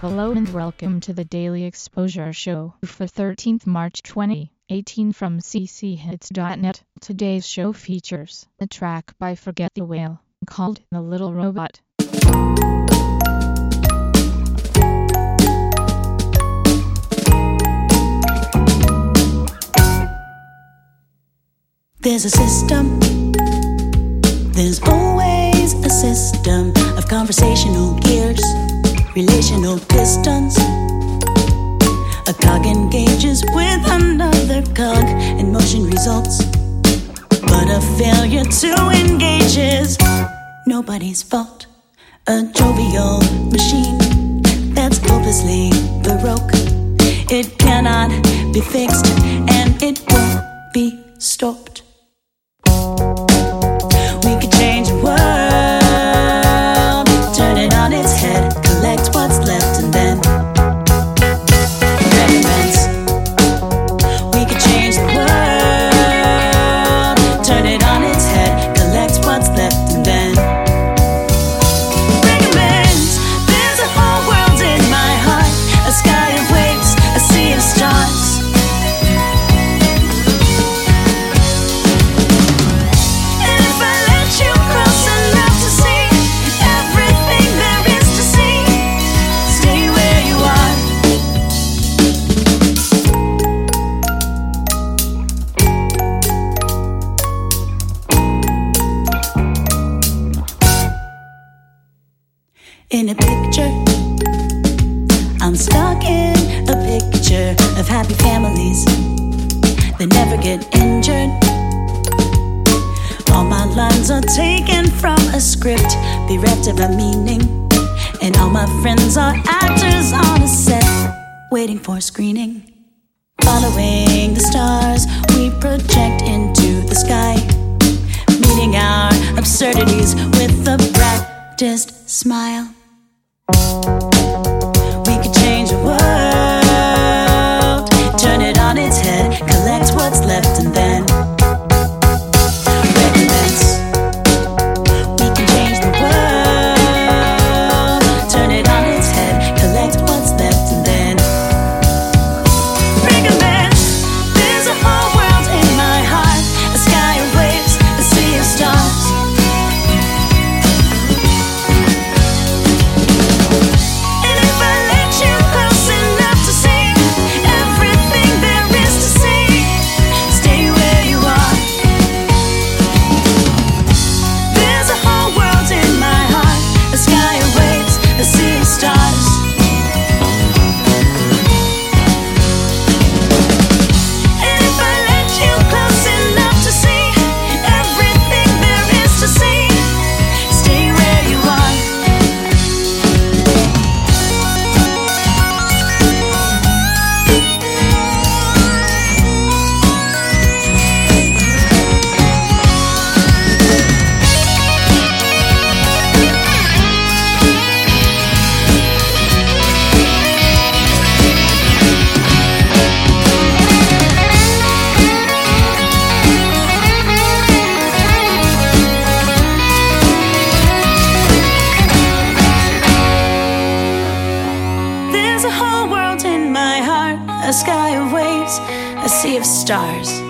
Hello and welcome to the Daily Exposure Show for 13th March 2018 from cchits.net. Today's show features the track by Forget the Whale called The Little Robot. There's a system. There's always a system of conversational gear relational pistons, A cog engages with another cog, and motion results. But a failure to engage is nobody's fault. A jovial machine that's hopelessly baroque. It cannot be fixed, and it won't be stopped. in a picture. I'm stuck in a picture of happy families that never get injured. All my lines are taken from a script, bereft of a meaning. And all my friends are actors on a set, waiting for screening. Following the stars, we project into the sky, meeting our absurdities with a practiced smile. Música sea of stars.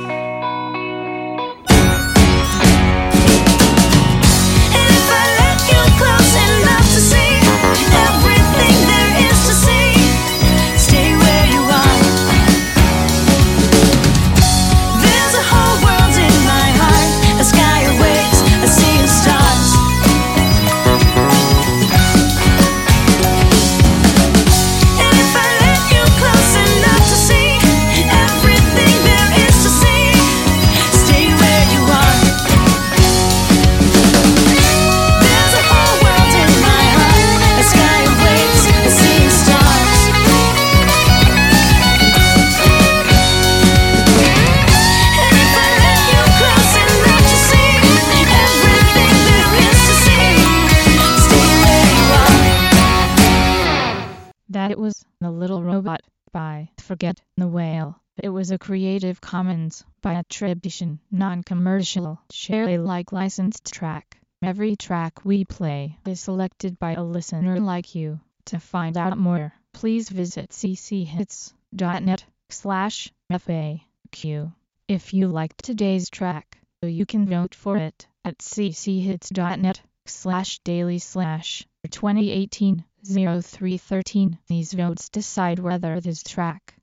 Forget the Whale. It was a Creative Commons by attribution, non-commercial, share Alike licensed track. Every track we play is selected by a listener like you. To find out more, please visit cchits.net slash FAQ. If you liked today's track, you can vote for it at cchits.net slash daily slash 2018 0313. These votes decide whether this track